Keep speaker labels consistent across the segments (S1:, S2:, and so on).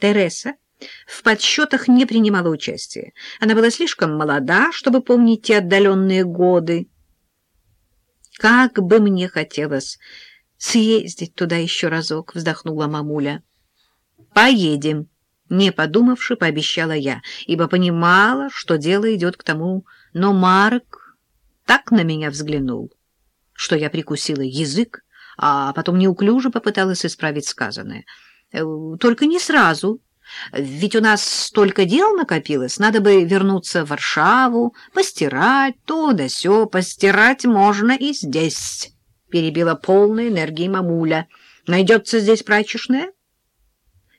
S1: Тереса в подсчетах не принимала участия. Она была слишком молода, чтобы помнить те отдаленные годы. «Как бы мне хотелось съездить туда еще разок», — вздохнула мамуля. «Поедем», — не подумавши, пообещала я, ибо понимала, что дело идет к тому, но Марк так на меня взглянул, что я прикусила язык, а потом неуклюже попыталась исправить сказанное. «Э, «Только не сразу», ведь у нас столько дел накопилось, надо бы вернуться в Варшаву, постирать то да сё, постирать можно и здесь, — перебила полной энергией мамуля. Найдется здесь прачечная?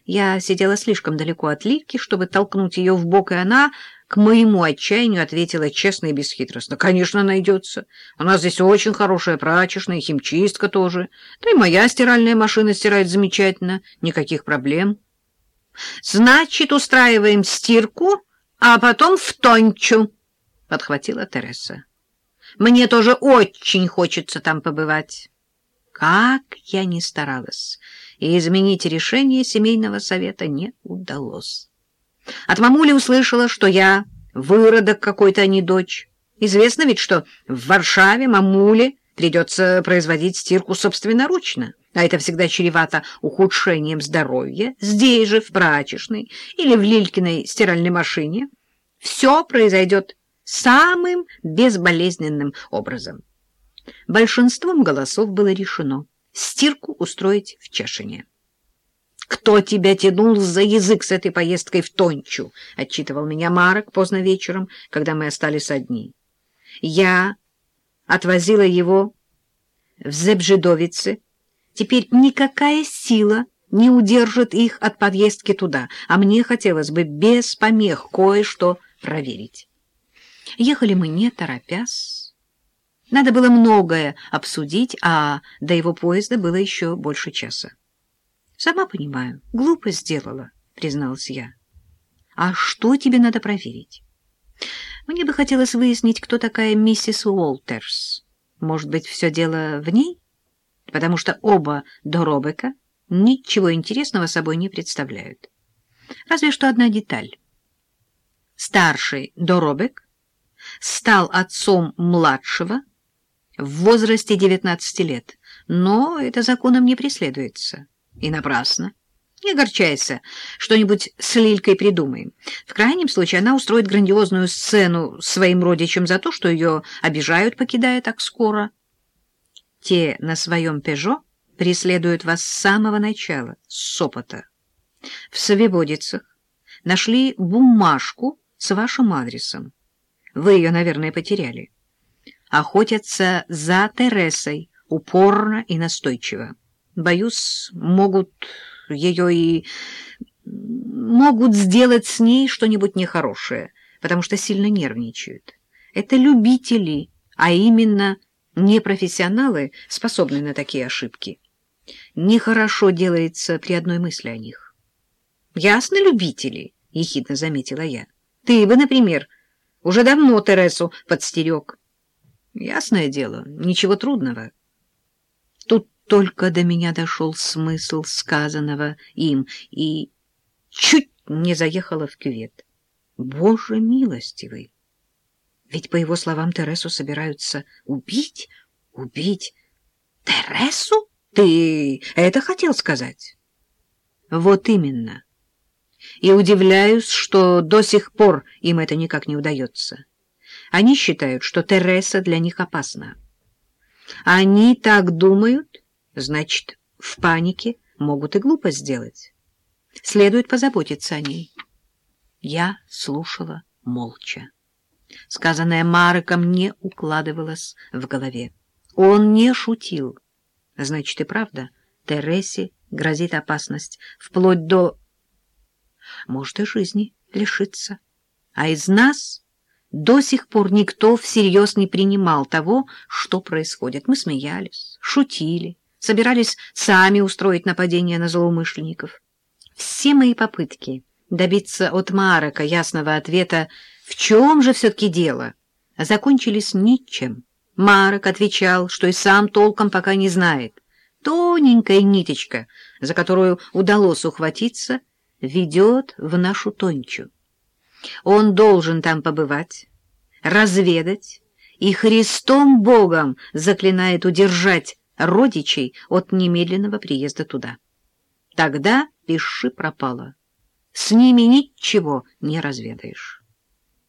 S1: Я сидела слишком далеко от Лики, чтобы толкнуть ее в бок, и она, к моему отчаянию, ответила честно и бесхитростно. «Конечно, найдется. У нас здесь очень хорошая прачечная, химчистка тоже. Да и моя стиральная машина стирает замечательно. Никаких проблем». Значит, устраиваем стирку, а потом в Тончу, — подхватила Тереса. Мне тоже очень хочется там побывать. Как я ни старалась, и изменить решение семейного совета не удалось. От мамули услышала, что я выродок какой-то, а не дочь. Известно ведь, что в Варшаве мамуле придется производить стирку собственноручно а это всегда чревато ухудшением здоровья, здесь же, в прачечной или в Лилькиной стиральной машине, все произойдет самым безболезненным образом. Большинством голосов было решено стирку устроить в Чешине. «Кто тебя тянул за язык с этой поездкой в Тончу?» — отчитывал меня Марок поздно вечером, когда мы остались одни. «Я отвозила его в Зебжедовице, Теперь никакая сила не удержит их от подъездки туда, а мне хотелось бы без помех кое-что проверить. Ехали мы не торопясь. Надо было многое обсудить, а до его поезда было еще больше часа. «Сама понимаю, глупо сделала», — призналась я. «А что тебе надо проверить?» «Мне бы хотелось выяснить, кто такая миссис Уолтерс. Может быть, все дело в ней?» потому что оба Доробека ничего интересного собой не представляют. Разве что одна деталь. Старший Доробек стал отцом младшего в возрасте 19 лет, но это законом не преследуется. И напрасно. Не огорчайся, что-нибудь с Лилькой придумаем. В крайнем случае она устроит грандиозную сцену своим родичам за то, что ее обижают, покидая так скоро. Те на своем «Пежо» преследуют вас с самого начала, с Сопота. В Совеводицах нашли бумажку с вашим адресом. Вы ее, наверное, потеряли. Охотятся за Тересой упорно и настойчиво. Боюсь, могут ее и... могут сделать с ней что-нибудь нехорошее, потому что сильно нервничают. Это любители, а именно Непрофессионалы способны на такие ошибки. Нехорошо делается при одной мысли о них. «Ясно, любители», — ехидно заметила я. «Ты бы, например, уже давно Тересу подстерег». «Ясное дело, ничего трудного». Тут только до меня дошел смысл сказанного им и чуть не заехала в кювет. «Боже милостивый!» Ведь, по его словам, Тересу собираются убить. Убить Тересу? Ты это хотел сказать? Вот именно. И удивляюсь, что до сих пор им это никак не удается. Они считают, что Тереса для них опасна. Они так думают, значит, в панике могут и глупо сделать. Следует позаботиться о ней. Я слушала молча. Сказанное Марком не укладывалось в голове. Он не шутил. Значит, и правда, Тересе грозит опасность, вплоть до... Может, и жизни лишиться. А из нас до сих пор никто всерьез не принимал того, что происходит. Мы смеялись, шутили, собирались сами устроить нападение на злоумышленников. Все мои попытки добиться от Марака ясного ответа в чем же все-таки дело? Закончились ничем. Марок отвечал, что и сам толком пока не знает. Тоненькая ниточка, за которую удалось ухватиться, ведет в нашу Тончу. Он должен там побывать, разведать и Христом Богом заклинает удержать родичей от немедленного приезда туда. Тогда пиши пропало. С ними ничего не разведаешь.